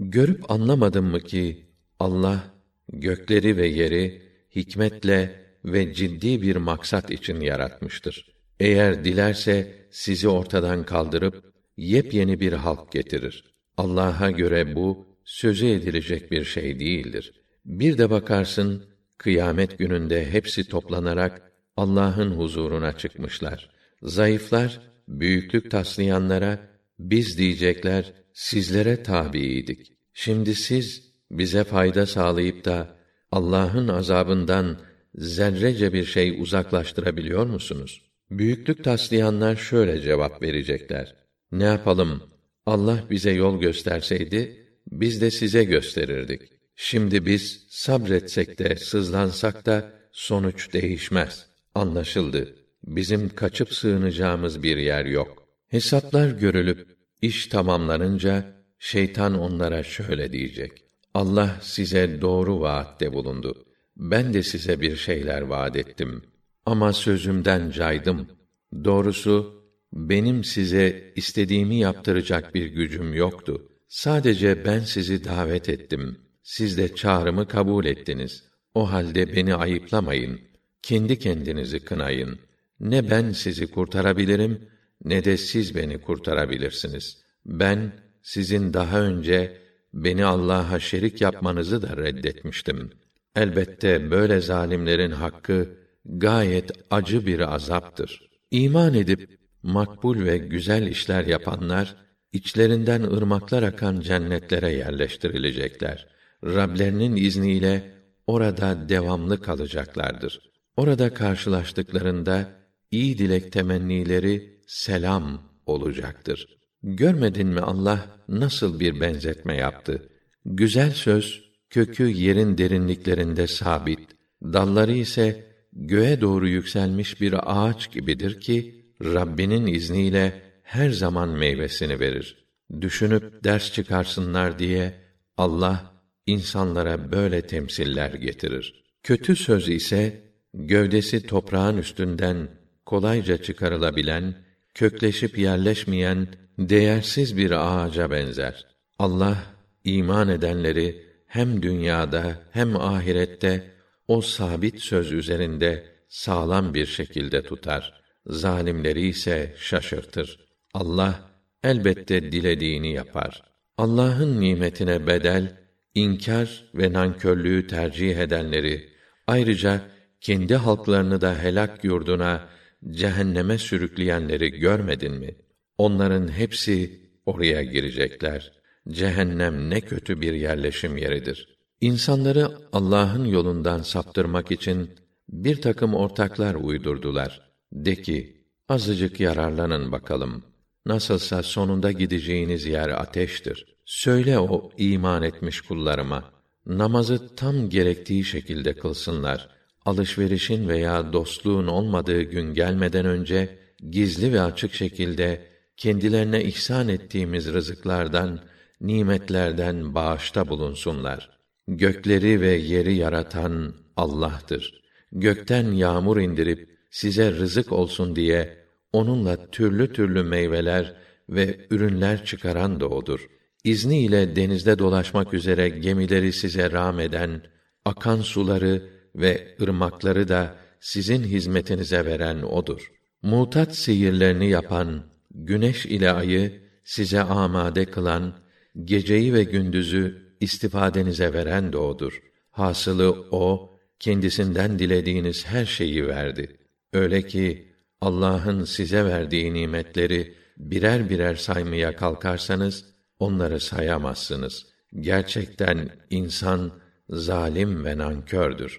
Görüp anlamadın mı ki Allah gökleri ve yeri hikmetle ve ciddi bir maksat için yaratmıştır. Eğer dilerse sizi ortadan kaldırıp yepyeni bir halk getirir. Allah'a göre bu sözü edilecek bir şey değildir. Bir de bakarsın kıyamet gününde hepsi toplanarak Allah'ın huzuruna çıkmışlar. Zayıflar büyüklük taslayanlara biz diyecekler sizlere tabiydik. Şimdi siz bize fayda sağlayıp da Allah'ın azabından zerrece bir şey uzaklaştırabiliyor musunuz? Büyüklük taslayanlar şöyle cevap verecekler. Ne yapalım? Allah bize yol gösterseydi biz de size gösterirdik. Şimdi biz sabretsek de sızlansak da sonuç değişmez. Anlaşıldı. Bizim kaçıp sığınacağımız bir yer yok. Hesaplar görülüp iş tamamlanınca şeytan onlara şöyle diyecek: Allah size doğru vaatte bulundu. Ben de size bir şeyler vaat ettim. Ama sözümden caydım. Doğrusu benim size istediğimi yaptıracak bir gücüm yoktu. Sadece ben sizi davet ettim. Siz de çağrımı kabul ettiniz. O halde beni ayıplamayın. Kendi kendinizi kınayın. Ne ben sizi kurtarabilirim ne de siz beni kurtarabilirsiniz. Ben sizin daha önce beni Allah'a şerik yapmanızı da reddetmiştim. Elbette böyle zalimlerin hakkı gayet acı bir azaptır. İman edip makbul ve güzel işler yapanlar içlerinden ırmaklar akan cennetlere yerleştirilecekler. Rablerinin izniyle orada devamlı kalacaklardır. Orada karşılaştıklarında iyi dilek temennileri selam olacaktır. Görmedin mi Allah nasıl bir benzetme yaptı? Güzel söz kökü yerin derinliklerinde sabit, dalları ise göğe doğru yükselmiş bir ağaç gibidir ki Rabbinin izniyle her zaman meyvesini verir. Düşünüp ders çıkarsınlar diye Allah insanlara böyle temsiller getirir. Kötü söz ise gövdesi toprağın üstünden kolayca çıkarılabilen, kökleşip yerleşmeyen değersiz bir ağaca benzer. Allah iman edenleri hem dünyada hem ahirette o sabit söz üzerinde sağlam bir şekilde tutar. Zalimleri ise şaşırtır. Allah elbette dilediğini yapar. Allah'ın nimetine bedel inkar ve nankörlüğü tercih edenleri ayrıca kendi halklarını da helak yurduna cehenneme sürükleyenleri görmedin mi? Onların hepsi oraya girecekler. Cehennem ne kötü bir yerleşim yeridir. İnsanları Allah'ın yolundan saptırmak için bir takım ortaklar uydurdular. De ki, azıcık yararlanın bakalım. Nasılsa sonunda gideceğiniz yer ateştir. Söyle o iman etmiş kullarıma, namazı tam gerektiği şekilde kılsınlar. Alışverişin veya dostluğun olmadığı gün gelmeden önce, gizli ve açık şekilde kendilerine ihsan ettiğimiz rızıklardan, nimetlerden bağışta bulunsunlar. Gökleri ve yeri yaratan Allah'tır. Gökten yağmur indirip size rızık olsun diye onunla türlü türlü meyveler ve ürünler çıkaran da odur. İzni ile denizde dolaşmak üzere gemileri size rağm eden, akan suları ve ırmakları da sizin hizmetinize veren odur. Mutat sihirlerini yapan, güneş ile ayı size amade kılan, geceyi ve gündüzü istifadenize veren de odur. Hasılı o, kendisinden dilediğiniz her şeyi verdi. Öyle ki, Allah'ın size verdiği nimetleri birer birer saymaya kalkarsanız, onları sayamazsınız. Gerçekten insan zalim ve nankördür.